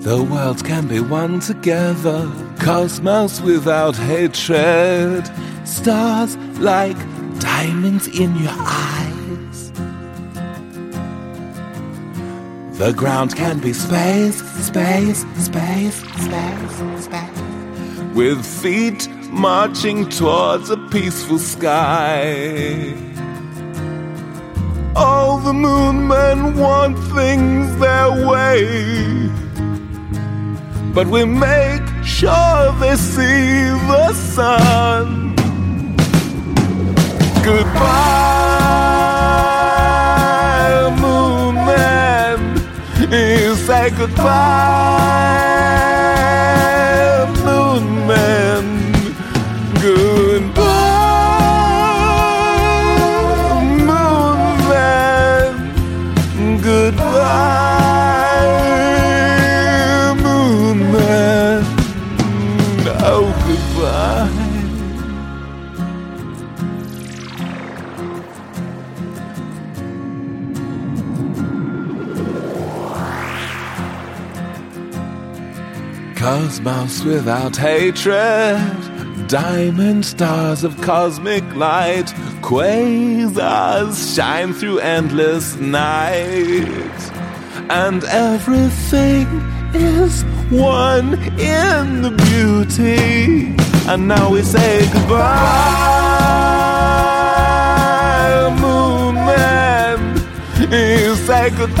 The world can be one together, cosmos without hatred, stars like diamonds in your eyes. The ground can be space, space, space, space, space. With feet marching towards a peaceful sky. All the moon men want things their way. But we make sure they see the sun. Goodbye, moon man. You say goodbye, moon man. Goodbye, moon man. Goodbye, Cosmos without hatred, diamond stars of cosmic light, quasars shine through endless night, and everything is one in the beauty. And now we say goodbye, moon man. You say goodbye,